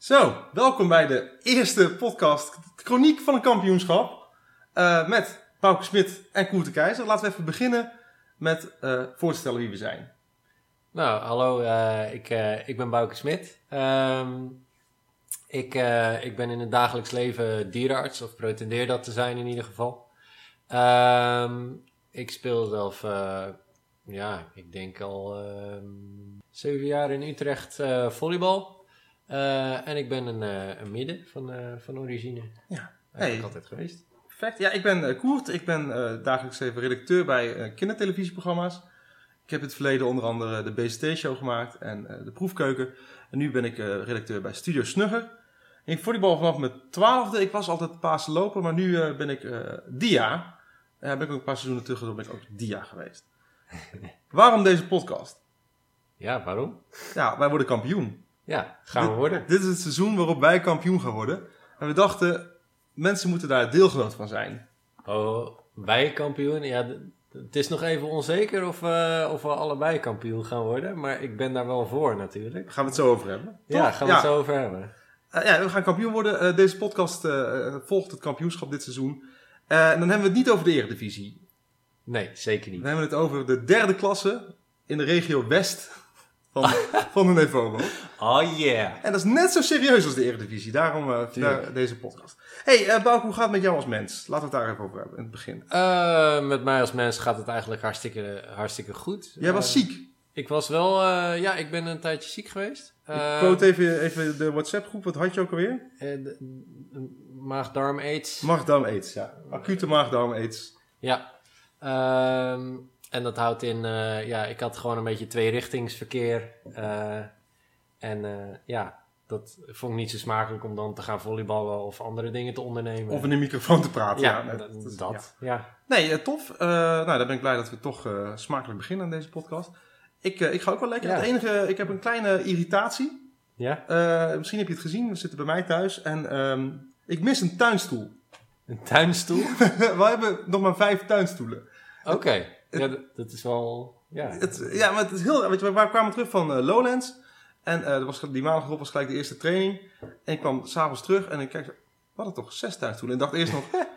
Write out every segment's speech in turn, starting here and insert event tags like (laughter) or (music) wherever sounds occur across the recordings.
Zo, welkom bij de eerste podcast Chroniek van een kampioenschap. eh, met Pauke Smit en Koert de Keizer. Laten we even beginnen met eh voor wie we zijn. Nou, hallo, eh, ik, ik ben Bouke Smit. Ehm, ik, ik ben in het dagelijks leven dierenarts, of pretendeer dat te zijn in ieder geval. Ehm, ik speel zelf, ja, ik denk al ehm, zeven jaar in Utrecht volleybal. Eh, en ik ben een, eh, een midden van, eh, van origine. Ja. Eigenlijk Hey. altijd geweest. Perfect. Ja, ik ben Koert. Ik ben dagelijks even redacteur bij kindertelevisieprogramma's. Ik heb in het verleden onder andere de BCT-show gemaakt en de proefkeuken. En nu ben ik redacteur bij Studio Snugger. Ik volleybal vanaf mijn twaalfde. Ik was altijd Paarse loper, maar nu ben ik dia. Ja, ben ik ook een paar seizoenen terug, ben ik ook dia geweest. (laughs) Waarom deze podcast? Ja, waarom? Ja, wij worden kampioen. Ja, gaan we worden. Dit is het seizoen waarop wij kampioen gaan worden. En we dachten, mensen moeten daar deelgenoot van zijn. Oh, wij kampioen? Ja, het is nog even onzeker of, we of we allebei kampioen gaan worden. Maar ik ben daar wel voor natuurlijk. Gaan we het zo over hebben. Ja, gaan we het zo over hebben. Eh, ja, we gaan kampioen worden. Eh, deze podcast eh, eh, volgt het kampioenschap dit seizoen. Eh, en dan hebben we het niet over de eredivisie. Nee, zeker Dan niet. hebben we het over de derde klasse in de regio West van, van de Nevomo. Oh yeah. En dat is net zo serieus als de eredivisie. Daarom daar- deze podcast. hey, Bouke, hoe gaat het met jou als mens? Laten we het daar even over hebben in het begin. Eh, met mij als mens gaat het eigenlijk hartstikke, hartstikke goed. Jij was ziek. Ik was wel, ja, ik ben een tijdje ziek geweest. Ik quote even, even de WhatsApp groep. Wat had je ook alweer? eh, de- de- Maag-darm aids. Maagdarm aids, ja. Acute maagdarm aids. Ja. Ehm, en dat houdt in, eh, ja, ik had gewoon een beetje tweerichtingsverkeer. eh en eh, ja, dat vond ik niet zo smakelijk om dan te gaan volleyballen of andere dingen te ondernemen. Of in de microfoon te praten. ja, dat. dat ja. ja. Nee, tof. Nou, dan ben ik blij dat we toch smakelijk beginnen aan deze podcast. Ik, ik ga ook wel lekker. Ja. Het enige, ik heb een kleine irritatie. Ja? Misschien heb je het gezien. We zitten bij mij thuis. En ehm, ik mis een tuinstoel. Een tuinstoel? (laughs) we hebben nog maar vijf tuinstoelen. Oké. Ja, dat, is wel... Ja. Het, ja, maar het is heel... Weet je, we kwamen terug van eh, Lowlands. En er was, die maandag erop was gelijk de eerste training. En ik kwam s'avonds terug en ik kijk... We hadden toch zes tuinstoelen. En ik dacht eerst nog... (laughs)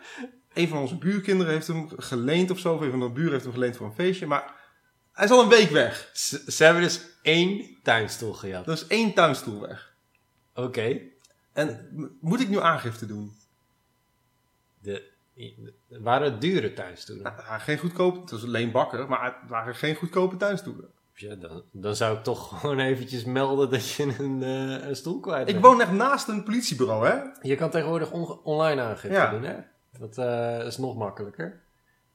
een van onze buurkinderen heeft hem geleend of zo. Of een van de buren heeft hem geleend voor een feestje. Maar hij is al een week weg. Ze, ze hebben dus één tuinstoel gejat. Er is één tuinstoel weg. Oké. En moet ik nu aangifte doen? De- waren het dure tuinstoelen? Nou, geen goedkope... Het was alleen bakker, maar het waren geen goedkope tuinstoelen. Ja, dan, dan zou ik toch (laughs) gewoon eventjes melden dat je een, eh, een stoel kwijt Ik bent. woon echt naast een politiebureau, hè? Je kan tegenwoordig on- online aangifte Ja. doen, hè? Dat eh, is nog makkelijker.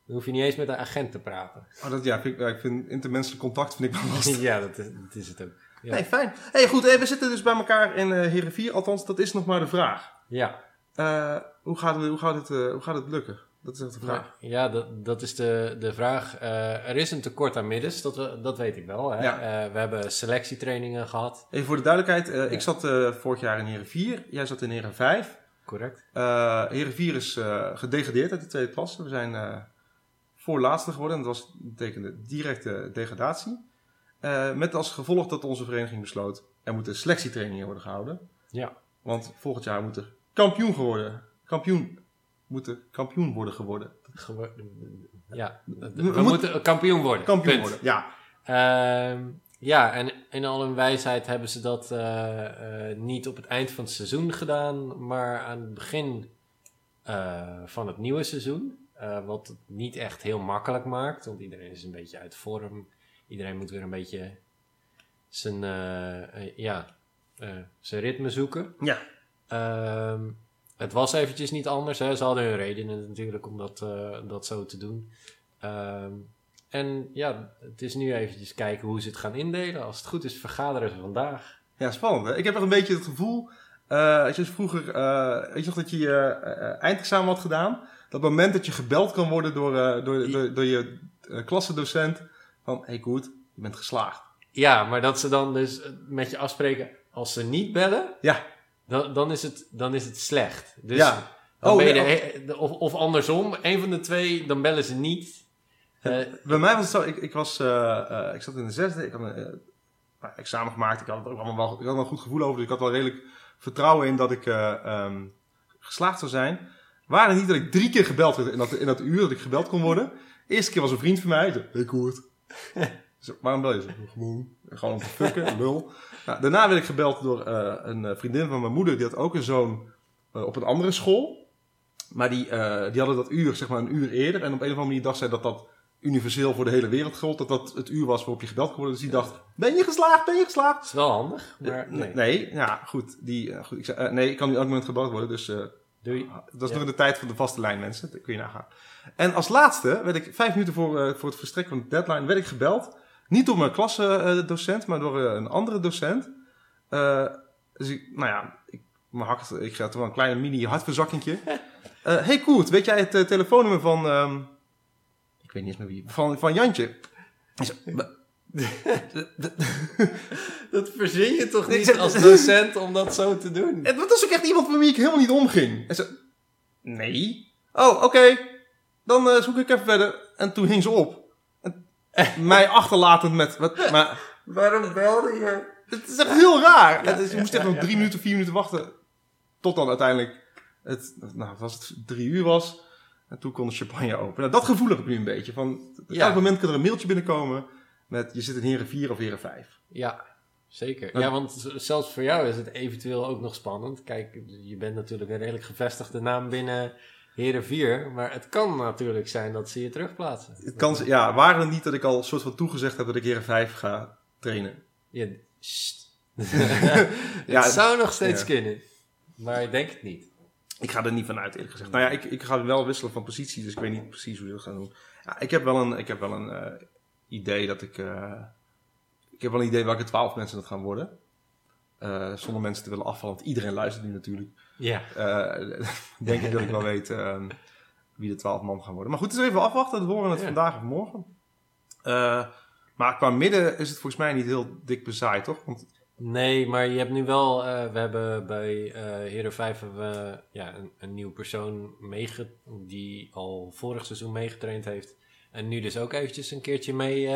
Dan hoef je niet eens met een agent te praten. Oh, dat, ja, ik, ik vind intermenselijk contact vind ik wel lastig. (laughs) ja, dat is, dat is het ook. Ja. Nee, fijn. hey, goed, hey, we zitten dus bij elkaar in eh Heren 4. Althans, dat is nog maar de vraag. Ja, Eh, hoe, gaat het, hoe, gaat het, eh, hoe gaat het lukken? Dat is echt de vraag. maar, ja dat, dat is de, de vraag. Eh, er is een tekort aan middens, dat, we, dat weet ik wel. Hè? Ja. Eh, we hebben selectietrainingen gehad. Even voor de duidelijkheid. Ja. Ik zat vorig jaar in Heren 4. Jij zat in Heren 5. Correct? Heren 4 is gedegradeerd uit de tweede klasse. We zijn voorlaatste geworden. En dat was, betekende directe degradatie. Met als gevolg dat onze vereniging besloot... er moeten selectietrainingen worden gehouden. Ja. Want volgend jaar moet er kampioen geworden. Kampioen. Moet er kampioen worden geworden. Gewo- ja, we, we moeten moeten- kampioen worden. Kampioen Punt. worden, ja. Ehm, ja, en in al hun wijsheid hebben ze dat eh, eh, niet op het eind van het seizoen gedaan, maar aan het begin eh, van het nieuwe seizoen. Wat het niet echt heel makkelijk maakt, want iedereen is een beetje uit vorm. Iedereen moet weer een beetje zijn, ja, zijn ritme zoeken. Ja. Ehm, het was eventjes niet anders. Hè. Ze hadden hun redenen natuurlijk om dat, eh, dat zo te doen. Ehm, en ja, het is nu eventjes kijken hoe ze het gaan indelen. Als het goed is, vergaderen ze vandaag. Ja, spannend. Hè? Ik heb nog een beetje het gevoel... eh als je vroeger... eh, weet je nog dat je je eindexamen had gedaan? Dat moment dat je gebeld kan worden door, door, door, door je klassendocent... van, hey Koert, je bent geslaagd. Ja, maar dat ze dan dus met je afspreken, als ze niet bellen, Ja. Dan, dan, is, het, dan is het slecht. Dus Ja. dan Oh, ja, of, of andersom, een van de twee, dan bellen ze niet. Eh, Bij mij was het zo, ik, ik, was, eh, eh, ik zat in de zesde, ik had een nou, examen gemaakt, ik had, het ook allemaal wel, ik had er wel een goed gevoel over, dus ik had wel redelijk vertrouwen in dat ik eh, ehm, geslaagd zou zijn. Waren niet dat ik drie keer gebeld werd in dat, in dat uur dat ik gebeld kon worden. De eerste keer was een vriend van mij. Zo, hey (laughs) Waarom bel je? Zo, Gewoon, gewoon om te fucken, (laughs) lul. Nou, daarna werd ik gebeld door eh, een eh, vriendin van mijn moeder. Die had ook een zoon eh, op een andere school. Maar die, die hadden dat uur, zeg maar een uur eerder. En op een of andere manier dacht zij dat dat universeel voor de hele wereld gold. Dat dat het uur was waarop je gebeld kon worden. Dus die dacht, ben je geslaagd? Ben je geslaagd? Dat is wel handig, maar nee. nee. ja, goed. Die, goed ik zei, nee, ik kan nu elk moment gebeld worden. Dus Doei. dat is Ja. nog in de tijd van de vaste lijn, mensen. Dat kun je nagaan. En als laatste werd ik vijf minuten voor, voor het verstrekken van de deadline werd ik gebeld. Niet door mijn klasdocent, maar door eh, een andere docent. Eh, dus ik, nou ja, ik, mijn hart, ik had wel een kleine mini hartverzakkingje. (laughs) Eh hey Koert, weet jij het telefoonnummer van... ehm, ik weet niet eens meer wie. Van, van Jantje. Zo, "Wa- (laughs) (laughs) Dat verzin je toch niet als docent om dat zo te doen? En dat was ook echt iemand met wie ik helemaal niet omging. En ze, nee. Oh, oké. Dan zoek ik even verder. En toen hing ze op. (laughs) Mij achterlatend met... Wat, maar Waarom belde je? het is echt heel raar. Ja, het is, je moest echt nog drie minuten, vier minuten wachten. Tot dan uiteindelijk het, nou, was het drie uur was. En toen kon de champagne open. Nou, dat gevoel heb ik nu een beetje. Van, Ja. Elk moment kan er een mailtje binnenkomen met je zit in heren 4 of heren 5. Ja, zeker. Ja, want zelfs voor jou is het eventueel ook nog spannend. Kijk, je bent natuurlijk een redelijk gevestigde naam binnen Heren 4. Maar het kan natuurlijk zijn dat ze je terugplaatsen. Het kan, ja, waren het niet dat ik al een soort van toegezegd heb dat ik heren 5 ga trainen. Ja, (laughs) zou nog steeds ja. kunnen. Maar ik denk het niet. Ik ga er niet vanuit, eerlijk gezegd. Nou ja, ik, ik ga wel wisselen van positie, dus ik weet niet precies hoe ze dat gaan doen. Ja, ik heb wel een, ik heb wel een eh, idee dat ik... eh, ik heb wel een idee welke twaalf mensen dat gaan worden. Eh, zonder mensen te willen afvallen, want iedereen luistert nu natuurlijk. Ja. Eh, (laughs) denk ik dat ik wel weet ehm, wie de twaalf man gaan worden. Maar goed, het is even afwachten. We horen het Ja. vandaag of morgen. Eh, maar qua midden is het volgens mij niet heel dik bezaaid, toch? Want Nee, maar je hebt nu wel... eh, we hebben bij eh Heren 5 hebben we, ja, een, een nieuw persoon meege die al vorig seizoen meegetraind heeft. En nu dus ook eventjes een keertje mee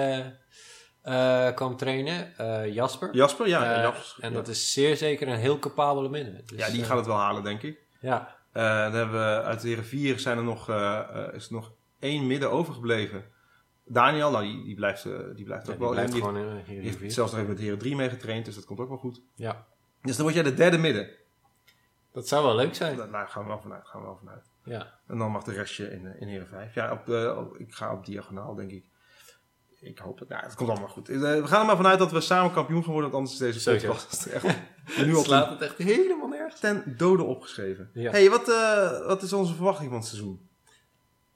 eh, eh, kwam trainen. Eh, Jasper. Jasper, ja. Eh, Jasper, en ja. dat is zeer zeker een heel capabele midden. Dus, ja, die gaat het wel halen, denk ik. Ja, dan hebben we uit de heren 4 zijn er nog, is er nog één midden overgebleven. Daniel, nou die, die blijft, die blijft ja, ook die wel in. blijft Die, gewoon in die heeft 4. zelfs nog even met heren 3 meegetraind, dus dat komt ook wel goed. Ja, Dus dan word jij de derde midden. dat zou wel leuk zijn. Daar gaan we wel vanuit. Gaan we wel vanuit. Ja, En dan mag de restje in, in heren 5. Ja, op, op- ik ga op diagonaal, denk ik. Ik hoop het. Nou, het komt allemaal goed. Eh, we gaan er maar vanuit dat we samen kampioen gaan worden, want anders is deze podcast echt (laughs) nu al slaat het echt helemaal nergens. ten dode opgeschreven. Ja. hey, wat, eh, wat is onze verwachting van het seizoen?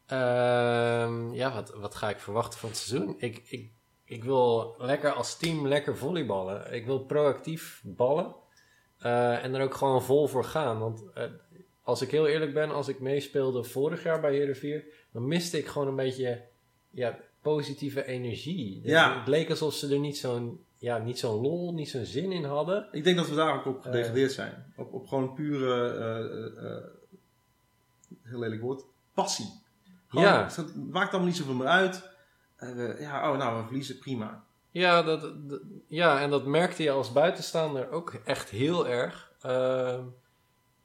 Ehm, ja, wat, wat ga ik verwachten van het seizoen? Ik, ik, ik wil lekker als team lekker volleyballen. Ik wil proactief ballen. eh, en er ook gewoon vol voor gaan. Want als ik heel eerlijk ben, als ik meespeelde vorig jaar bij Heren 4, dan miste ik gewoon een beetje ja, positieve energie. Ja. Het leek alsof ze er niet zo'n ja, niet zo'n lol, niet zo'n zin in hadden. Ik denk dat we daar ook op gedegradeerd zijn. Op, op gewoon pure, eh, eh, eh, heel lelijk woord, passie. Gewoon, Ja. Het maakt allemaal niet zoveel meer uit. Eh, we- ja, oh nou, we verliezen, prima. Ja, dat, dat- ja, en dat merkte je als buitenstaander ook echt heel erg.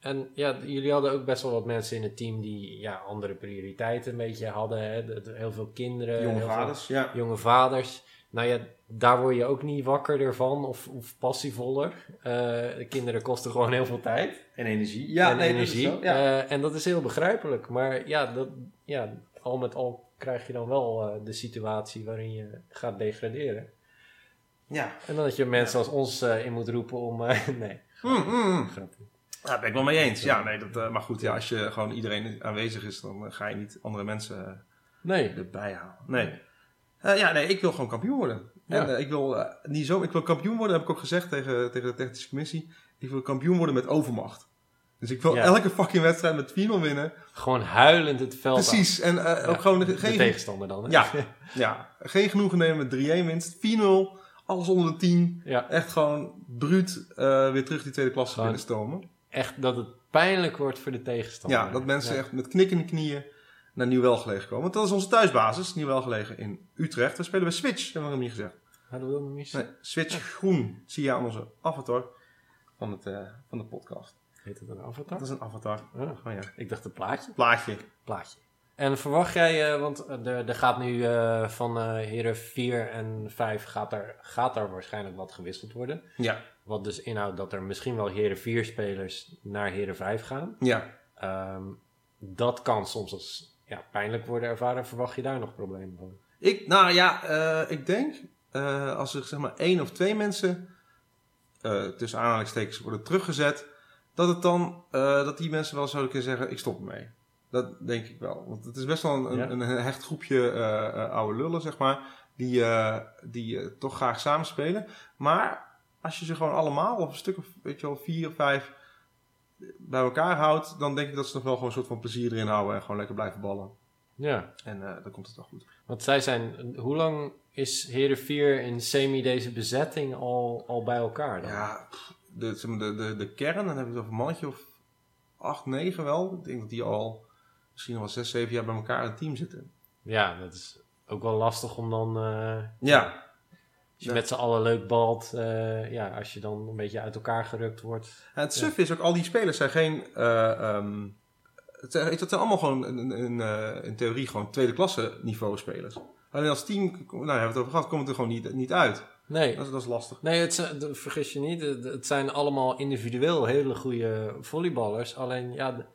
En ja, jullie hadden ook best wel wat mensen in het team die ja, andere prioriteiten een beetje hadden. Hè? Heel veel kinderen, Jonge veel vaders, ja. jonge vaders. Nou ja, daar word je ook niet wakkerder van of, of passievoller. Eh, de kinderen kosten gewoon heel veel tijd En energie. Ja, en nee, dat energie. zo, ja. Eh, en dat is heel begrijpelijk. Maar ja, dat, ja, al met al krijg je dan wel eh, de situatie waarin je gaat degraderen. ja. En dan dat je mensen als ons in moet roepen om... (laughs) nee, Mm, mm. grapje. Ja, daar ben ik wel mee eens. Ja, nee, dat, eh, maar goed, ja, als je gewoon iedereen aanwezig is, dan eh, ga je niet andere mensen eh, Nee, erbij halen. Nee. Ja, nee, ik wil gewoon kampioen worden. Ja. En ik wil niet zo, ik wil kampioen worden, heb ik ook gezegd tegen, tegen de technische commissie. Ik wil kampioen worden met overmacht. Dus ik wil Ja. elke fucking wedstrijd met 4-0 winnen. gewoon huilend het veld af. Precies. En Ja, ook gewoon De geen, tegenstander dan. Hè? Ja. (laughs) ja, geen genoegen nemen met 3-1 winst. 4-0, alles onder de 10. ja, Echt gewoon bruut weer terug die tweede klasse Gewoon- binnenstomen. Echt dat het pijnlijk wordt voor de tegenstander. Ja, dat mensen Ja. echt met knikkende knieën naar Nieuw gelegen komen. Want dat is onze thuisbasis, Nieuw gelegen in Utrecht. We spelen bij Switch, hebben we nog niet gezegd. Hadden we dat nog niet? Nee, Switch groen zie je aan onze avatar. van, het, eh, van de podcast. Heet het een Dat avatar? is een avatar. Oh, Oh ja. ik dacht een plaatje. Plaatje. Plaatje. En verwacht jij, eh, want er, er gaat nu eh, van eh heren 4 en 5 gaat er, gaat er waarschijnlijk wat gewisseld worden. Ja. Wat dus inhoudt dat er misschien wel heren 4 spelers naar heren 5 gaan. Ja. Ehm, dat kan soms als ja, pijnlijk worden ervaren. Verwacht je daar nog problemen van? Ik, nou ja, eh, ik denk eh, als er zeg maar één of twee mensen eh, tussen aanhalingstekens worden teruggezet, dat het dan eh, dat die mensen wel zouden kunnen zeggen: ik stop ermee. Dat denk ik wel. Want het is best wel een, Ja. een, hecht groepje eh, eh, oude lullen, zeg maar, die, eh, die toch graag samenspelen. Maar als je ze gewoon allemaal, of een stuk of weet je wel, vier of vijf bij elkaar houdt, dan denk ik dat ze nog wel gewoon een soort van plezier erin houden en gewoon lekker blijven ballen. Ja, En dan komt het wel goed. want zij zijn... Hoe lang is heren 4 in semi deze bezetting al, al bij elkaar dan? Ja, de, de, de, de kern, dan hebben we het over een mannetje of acht, negen wel. Ik denk dat die al misschien wel zes, zeven jaar bij elkaar in het team zitten. Ja, dat is ook wel lastig om dan... eh, Ja, Als je Ja. met z'n allen leuk balt, eh, ja, als je dan een beetje uit elkaar gerukt wordt. en het suf is ook, al die spelers zijn geen... eh, ehm, het, zijn, het zijn allemaal gewoon in, in, in theorie gewoon tweede klasse niveau spelers. Alleen als team, nou daar hebben we het over gehad, komt het er gewoon niet, niet uit. Nee, Dat is, dat is lastig. nee het, vergis je niet, het, zijn allemaal individueel hele goede volleyballers. Alleen ja,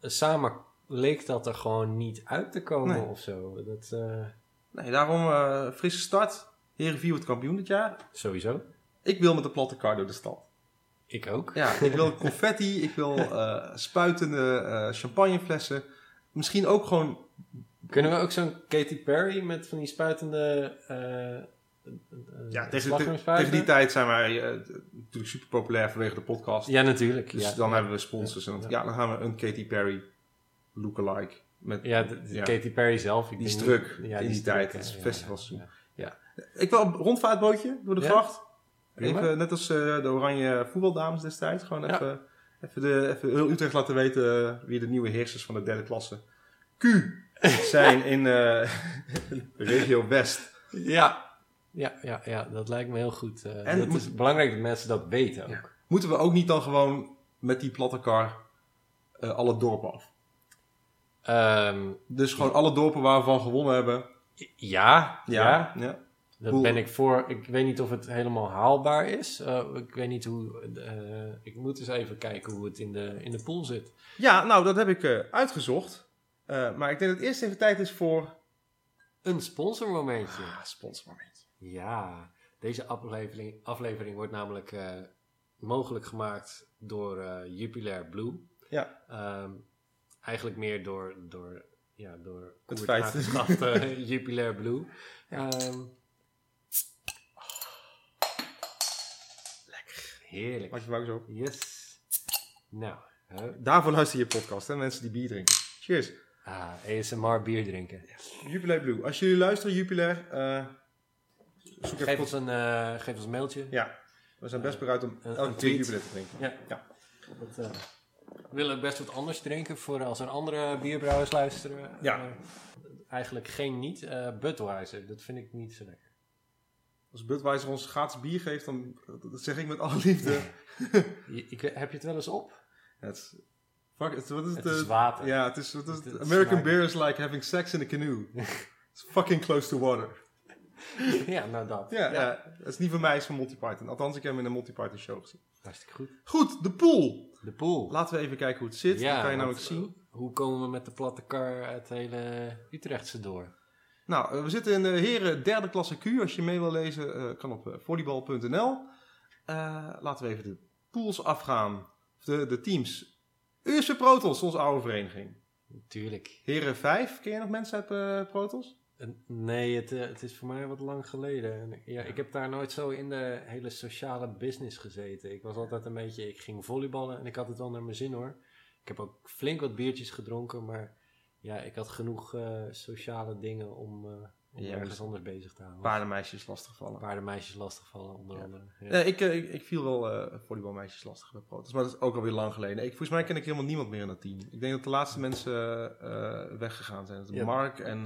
samen leek dat er gewoon niet uit te komen Nee. of zo. Dat, eh, Nee, daarom eh, frisse start. Herenview wordt kampioen dit jaar. sowieso. Ik wil met de platte kar door de stad. Ik ook. Ja, ik wil (laughs) confetti, ik wil eh, spuitende champagneflessen. Misschien ook gewoon... Kunnen we ook zo'n Katy Perry met van die spuitende Ja, tegen, die tijd zijn wij natuurlijk super populair vanwege de podcast. Ja, natuurlijk. dus ja, dan ja. hebben we sponsors. En dan, Ja. ja, dan gaan we een Katy Perry lookalike. Met, Ja, de, de Ja. Katy Perry zelf. Ik Die is druk ja, in die tijd. druk, Het is festivalseizoen. Ja, Ik wil een rondvaartbootje door de gracht. Even, net als eh, de oranje voetbaldames destijds. Gewoon even, even, de, even heel Utrecht laten weten eh, wie de nieuwe heersers van de derde klasse Q zijn (laughs) in eh, regio West. Ja. Ja, ja, ja, dat lijkt me heel goed. En dat moet- is belangrijk dat mensen dat weten ook. Moeten we ook niet dan gewoon met die platte kar alle dorpen af? Ehm, Dus gewoon alle dorpen waar we van gewonnen hebben. ja, ja, ja. Hoe- ben ik voor. Ik weet niet of het helemaal haalbaar is. Eh, ik weet niet hoe. eh, ik moet eens even kijken hoe het in de, in de pool zit. Ja, nou, dat heb ik eh, uitgezocht. Maar ik denk dat het eerst even tijd is voor... Een sponsormomentje. Ah, sponsormoment. Ja, deze aflevering, aflevering wordt namelijk mogelijk gemaakt door Jupiler Blue. Ja. Ehm, eigenlijk meer door, door, ja, door Het feit. eh, (laughs) Jupiler Blue. Ja. Ehm, Heerlijk. Maak je wou zo. Yes. Nou? Daarvoor luister je podcast, hè? Mensen die bier drinken. Cheers. ah, ASMR bier drinken. Jupiler Blue. Als jullie luisteren, Jupiler, eh zoek Geef ons een, eh, geef ons een mailtje. Ja, we zijn best bereid om elke tweet. Jupiler te drinken. Ja. Ja. Dat, eh, willen ook best wat anders drinken voor als er andere bierbrouwers luisteren. Ja. Eh, eigenlijk geen niet. eh Budweiser, dat vind ik niet zo lekker. Als Budweiser ons gratis bier geeft, dan dat zeg ik met alle liefde. (laughs) Je- ik, heb je het wel eens op? Het is, fuck, het, wat is het? Het is eh, water. Ja, het is, wat is Het- American beer is like having sex in a canoe. (laughs) It's fucking close to water. (laughs) ja, nou dat. Ja, ja. het is niet van mij, is van Monty Python. Althans, ik heb hem in een Monty Python show gezien. Hartstikke goed. Goed, de pool. De pool. Laten we even kijken hoe het zit. Ja, Dan kan je namelijk zien. eh, Hoe komen we met de platte kar het hele Utrechtse door? Nou, eh, we zitten in de heren derde klasse Q. Als je mee wil lezen, eh, kan op volleybal.nl. Laten we even de pools afgaan. De, de teams. Eerste Protos, onze oude vereniging. Natuurlijk. Heren 5, ken je nog mensen uit eh Protos? Nee, het, eh, het is voor mij wat lang geleden. Ja, ik heb daar nooit zo in de hele sociale business gezeten. Ik was altijd een beetje, ik ging volleyballen en ik had het wel naar mijn zin hoor. Ik heb ook flink wat biertjes gedronken, maar ja, ik had genoeg eh, sociale dingen om, eh, om Ja, ergens dus- anders bezig te houden. Paardenmeisjes lastigvallen. Paardenmeisjes lastigvallen onder andere. Ja. Nee, ik, eh, ik, ik viel wel eh volleybalmeisjes lastig bij Protos. Maar dat is ook alweer lang geleden. Ik, volgens mij ken ik helemaal niemand meer in dat team. Ik denk dat de laatste mensen eh, weggegaan zijn. Dat Ja. Mark en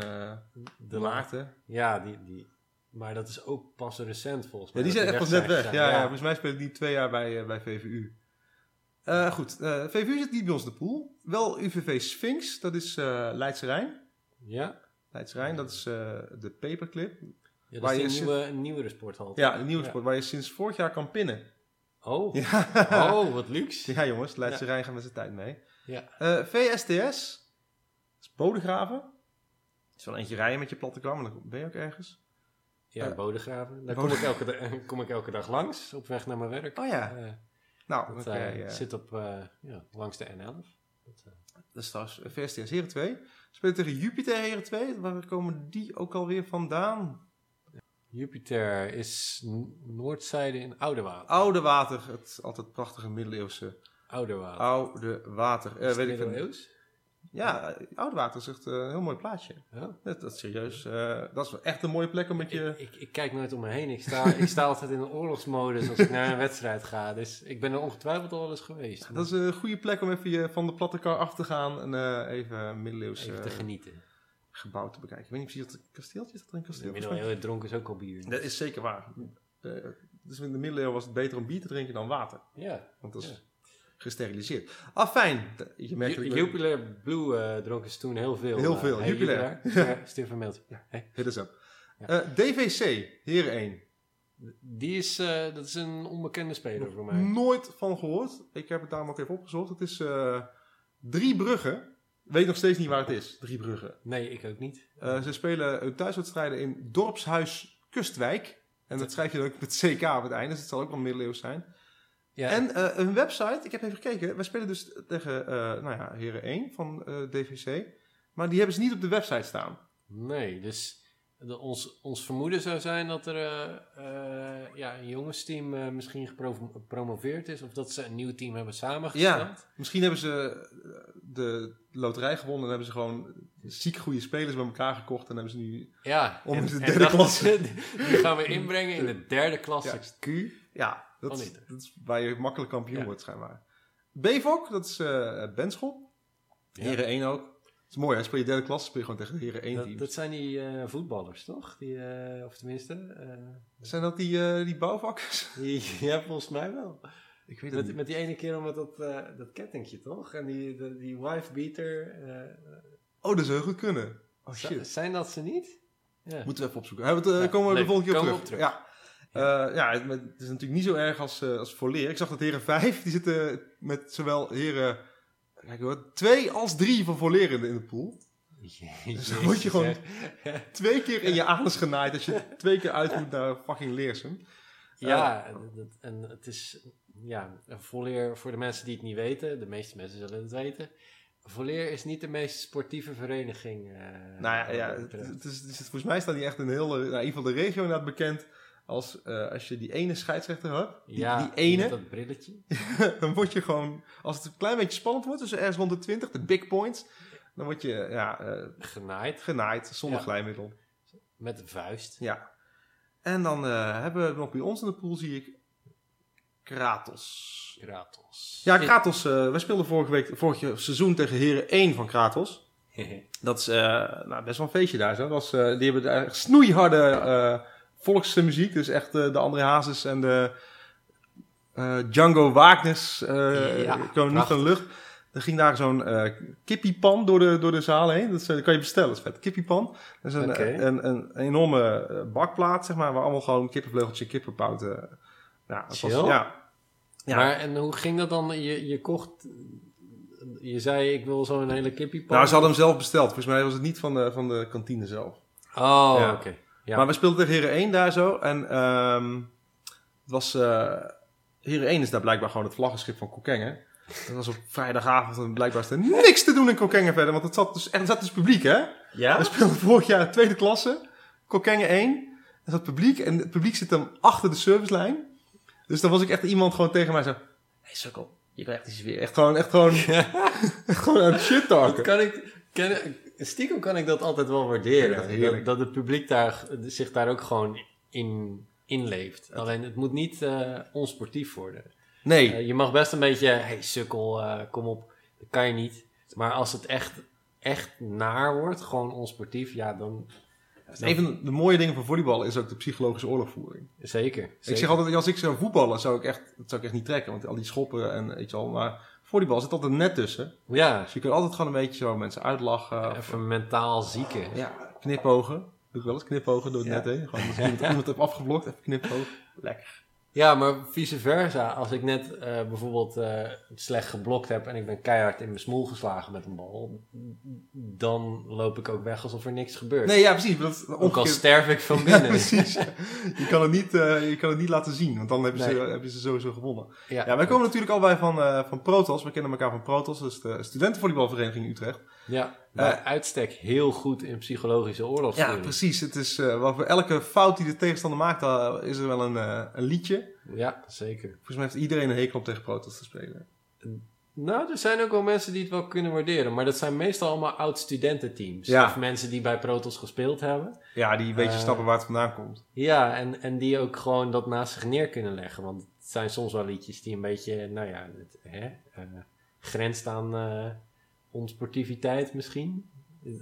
De Maarten. Ja, die, die, Maar dat is ook pas recent volgens Ja, mij. die zijn echt pas net weg. Ja, ja. volgens mij spelen die twee jaar bij, bij VVU. Goed, VVU zit niet bij ons in de pool. Wel UVV Sphinx, dat is Leidse Rijn. Ja? Leidse Rijn, dat is eh, de paperclip. Ja, Waar dat je een nieuwe, nieuwere sporthal. Ja, een nieuwe Ja. sport waar je sinds vorig jaar kan pinnen. Oh. Ja, oh, wat luxe. ja jongens, Leidse Rijn gaat met zijn tijd mee. Ja. Eh, VSTS, dat is Bodegraven. Het is wel eentje rijden met je platte klam, maar dan ben je ook ergens. Ja, Eh, Bodegraven. Daar kom ik, elke dag, kom ik elke dag langs, op weg naar mijn werk. Oh ja, nou, dat zit op, ja, langs de N11. Dat, Dat is trouwens VSTS Heren 2. Spelen tegen Jupiter Heren 2. Waar komen die ook alweer vandaan? Jupiter is noordzijde in Oudewater. Oude Water. Het altijd prachtige middeleeuwse. Oude Water. Eh, Is het weet ik middeleeuws? Ja, eh, Oude Water is echt eh, een heel mooi plaatje. Ja. Dat, dat is serieus. eh, dat is echt een mooie plek om met je... Ik, ik, ik kijk nooit om me heen. Ik sta, ik sta altijd in een oorlogsmodus als ik naar een wedstrijd ga. Dus ik ben er ongetwijfeld al wel eens geweest. Dat is een goede plek om even je van de platte kar af te gaan en eh, even middeleeuws Even eh, te genieten. gebouw te bekijken. Ik weet niet precies een kasteeltje is. Dat er een In de kasteel? middeleeuwen dronken is ook al bier. Dat is zeker waar. Eh, dus in de middeleeuwen was het beter om bier te drinken dan water. Ja. Want dat is Ja. Gesteriliseerd. Ah, fijn. Je merkt Ju-. Jupiler Blue eh, dronken ze toen heel veel. Heel eh, veel. hey, Jupiler. Mailtje. (laughs) Hey. Hit us up. Ja. DVC, Heren 1. Die is, eh, dat is een onbekende speler voor mij. Nooit van gehoord. Ik heb het daarom ook even opgezocht. Het is Drie Bruggen. Weet nog steeds niet waar het is. Drie Bruggen. Nee, ik ook niet. Ze spelen thuiswedstrijden in Dorpshuis Kustwijk. En dat schrijf je dan ook met CK op het einde. Dus het zal ook wel middeleeuws zijn. Ja, En eh hun website, ik heb even gekeken. Wij spelen dus tegen, eh, nou ja, Heren 1 van eh, DVC. Maar die hebben ze niet op de website staan. nee, dus de, ons, ons vermoeden zou zijn dat er ja, een jongensteam misschien gepromoveerd is. Of dat ze een nieuw team hebben samengesteld. Ja, misschien hebben ze de loterij gewonnen en hebben ze gewoon ziek goede spelers bij elkaar gekocht en hebben ze nu... Ja, Om en, de derde klasse. Die gaan we inbrengen in de derde klasse Ja. Q. Ja, dat, Oh, niet. dat is waar je makkelijk kampioen Ja. wordt schijnbaar. BVOK, dat is eh Benschop. Ja. Heren 1 ook. Dat is mooi, hè? speel je derde klasse, speel je gewoon tegen de Heren 1 Dat, teams. dat zijn die eh, voetballers, toch? Die, eh, of tenminste, Zijn dat die, eh, die bouwvakkers? (laughs) ja, volgens mij wel. Ik weet het Met, niet. met die ene kerel met dat, eh dat kettingje, toch? En die, de- die wife beater. eh, Oh, dat zou heel goed kunnen. Oh z- shit. Zijn dat ze niet? Ja. Moeten we even opzoeken. Hebben we het, Ja, komen we de volgende keer op terug. op Ja. Eh, ja, het, het is natuurlijk niet zo erg als, eh als Volleer. Ik zag dat heren 5, die zitten met zowel heren kijk hoor, 2 als 3 van Volleer in de, in de pool. Jezus, dan word je gewoon-. Twee keer in je anus genaaid als je twee keer uit moet naar fucking Leersum. Ja, dat- dat- en het is. Ja, volleer voor de mensen die het niet weten, de meeste mensen zullen het weten. Volleer is niet de meest sportieve vereniging. eh, Nou ja, ja het is, het is- volgens mij staat die echt in heel, nou, in ieder geval de regio inderdaad bekend als eh, als je die ene scheidsrechter had, die, ja, die ene, dat brilletje. (laughs) dan word je gewoon, als het een klein beetje spannend wordt, dus ergens rond de 20, de big points, dan word je ja, eh, Genaaid genaaid zonder Ja. glijmiddel. met de vuist. Ja. En dan eh, hebben we nog bij ons in de pool, zie ik, Kratos. Kratos. Ja, Kratos, wij speelden vorige week, vorig seizoen tegen Heren 1 van Kratos. (laughs) Dat is nou, best wel een feestje daar zo. Dat was, die hebben daar snoeiharde eh volksmuziek. Dus echt eh, de André Hazes en de eh, Django Wagners eh Ja, komen niet van de lucht. Er ging daar zo'n eh kippiepan door de, door de zaal heen. Dat, is, dat kan je bestellen, dat is vet. Kippiepan. Dat is een, een, een, een enorme bakplaat, zeg maar, waar allemaal gewoon kippenvleugeltje, kippenpouten. ja, was, ja. Ja. Maar en hoe ging dat dan? Je, je kocht. Je zei ik wil zo'n hele kippiepan. Nou, ze hadden hem zelf besteld. Volgens mij was het niet van de, van de kantine zelf. Oh, Ja. oké. Ja. Maar we speelden tegen Heren 1 daar zo. En ehm het was... eh Heren 1 is daar blijkbaar gewoon het vlaggenschip van Kokkengen. Dat was op vrijdagavond en blijkbaar is er niks te doen in Kokkengen verder. Want het zat dus, er zat dus publiek, hè? ja? We speelden vorig jaar tweede klasse. Kokkengen 1. Er zat publiek. En het publiek zit dan achter de servicelijn. Dus dan was ik echt iemand gewoon tegen mij zo... Hé, hey, sukkel. Je krijgt iets weer. Echt gewoon... Echt gewoon, (laughs) (laughs) echt gewoon aan het shit talken. kan ik, kan, stiekem kan ik dat altijd wel waarderen. Ja, dat, dat het publiek daar, zich daar ook gewoon in inleeft. Alleen het moet niet eh, onsportief worden. Nee. Eh, je mag best een beetje, hey sukkel, eh, kom op. Dat kan je niet. Maar als het echt, echt naar wordt, gewoon onsportief, ja, dan Een van de mooie dingen van volleybal is ook de psychologische oorlogvoering. Zeker. Ik zeg altijd, als ik zou voetballen, zou ik echt, dat zou ik echt niet trekken. Want al die schoppen en weet je al. Maar volleybal zit altijd net tussen. Ja, Dus je kunt altijd gewoon een beetje zo mensen uitlachen. of- even mentaal zieken. ja, knipogen. Doe ik wel eens knipogen door het Ja. net heen. Gewoon als iemand, (laughs) iemand heeft afgeblokt, even knipogen. Lekker. Ja, maar vice versa. Als ik net eh, bijvoorbeeld eh, slecht geblokt heb en ik ben keihard in mijn smoel geslagen met een bal, dan loop ik ook weg alsof er niks gebeurt. Nee, ja, precies. Dat ook al sterf ik van (laughs) Ja, binnen. precies. Je kan, het niet, eh, je kan het niet laten zien, want dan hebben, ze, Nee. hebben ze sowieso gewonnen. Ja, Ja, wij komen natuurlijk allebei van, van Protos. We kennen elkaar van Protos, dat is de studentenvolleybalvereniging Utrecht. Ja, bij uitstek heel goed in psychologische Ja, oorlogsvoering. precies. Het is, eh, wel voor elke fout die de tegenstander maakt, eh, is er wel een, eh, een liedje. Ja, zeker. Volgens mij heeft iedereen een hekel om tegen Protos te spelen. Nou, er zijn ook wel mensen die het wel kunnen waarderen, maar dat zijn meestal allemaal oud-studententeams. Ja. Of mensen die bij Protos gespeeld hebben. Ja, die een beetje Eh. snappen waar het vandaan komt. Ja, en, en die ook gewoon dat naast zich neer kunnen leggen. Want het zijn soms wel liedjes die een beetje, nou ja, het, hè, eh, grenst aan eh, onsportiviteit misschien.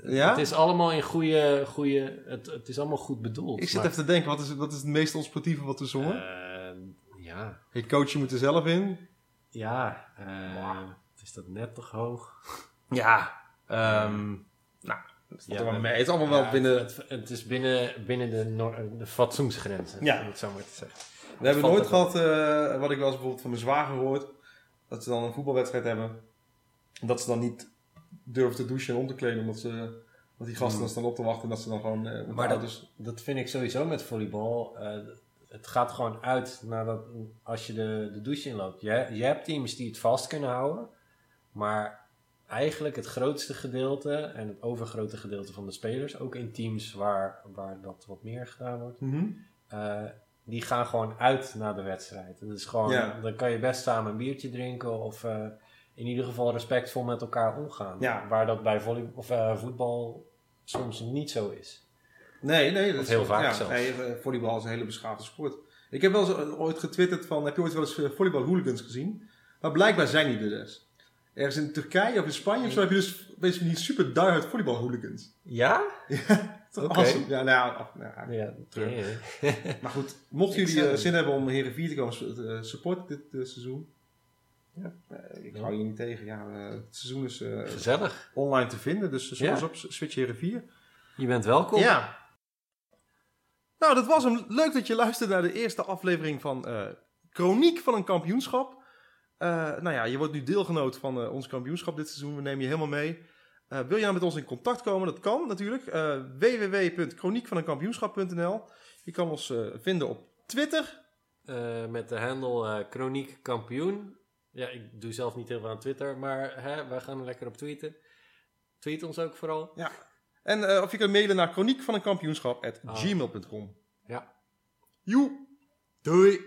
Ja? Het is allemaal in goede, goede het, het is allemaal goed bedoeld. Ik zit maar- even te denken, wat is, wat is het meest onsportieve wat we zongen? Eh, ja, Het coach, je moet er zelf in. ja, eh, is dat net toch hoog? Ja. Ehm nou, Ja, mee. Het is allemaal wel Ja, binnen... Het, het, het is binnen, binnen de, de fatsoensgrenzen, Ja. om het zo maar te zeggen. We hebben nooit gehad, eh, wat ik wel eens bijvoorbeeld van mijn zwager hoort, dat ze dan een voetbalwedstrijd hebben. Dat ze dan niet durven te douchen en om te kleden, omdat, ze, dat die gasten Hmm. dan staan op te wachten en dat ze dan gewoon... eh, Maar dat- ouders- Dat vind ik sowieso met volleybal. eh, het gaat gewoon uit nadat, als je de, de douche inloopt. Je, je hebt teams die het vast kunnen houden. Maar eigenlijk het grootste gedeelte en het overgrote gedeelte van de spelers, ook in teams waar, waar dat wat meer gedaan wordt, Mhm. eh, die gaan gewoon uit na de wedstrijd. Dat is gewoon, Ja. Dan kan je best samen een biertje drinken of in ieder geval respectvol met elkaar omgaan. Ja. Waar dat bij volley, of, eh, voetbal soms niet zo is. Nee, nee. Dat Of is heel vaak ja, zelfs. Nee, eh, volleybal is een hele beschaafde sport. Ik heb wel eens eh, ooit getwitterd van, heb je ooit wel eens volleybal hooligans gezien? Maar blijkbaar zijn die er dus. Ergens in Turkije of in Spanje of zo heb je dus beetje van die super diehard volleybal hooligans. Ja? (laughs) Toch Oké. awesome. Ja, nou ja, af- nou ja, Ja, Terug. nee. Maar goed, mochten (laughs) jullie zin hebben om Heren 4 te komen su- supporten dit seizoen. Ja, eh, ik hou je niet tegen. Ja, eh, het seizoen is eh, Gezellig. online te vinden, dus zoek Ja. op, switch Heren 4. Je bent welkom. Ja. Nou, dat was hem. Leuk dat je luisterde naar de eerste aflevering van eh Chroniek van een kampioenschap. Eh, nou ja, je wordt nu deelgenoot van ons kampioenschap dit seizoen. We nemen je helemaal mee. Eh, wil je nou met ons in contact komen? Dat kan natuurlijk. Eh www.chroniekvaneenkampioenschap.nl Je kan ons eh, vinden op Twitter. Eh, met de handle eh Chroniek Kampioen. Ja, ik doe zelf niet heel veel aan Twitter, maar hè, wij gaan lekker op tweeten. Tweet ons ook vooral. En eh, of je kunt mailen naar chroniekvaneenkampioenschap at Ah. gmail.com. Ja. Joe! Doei!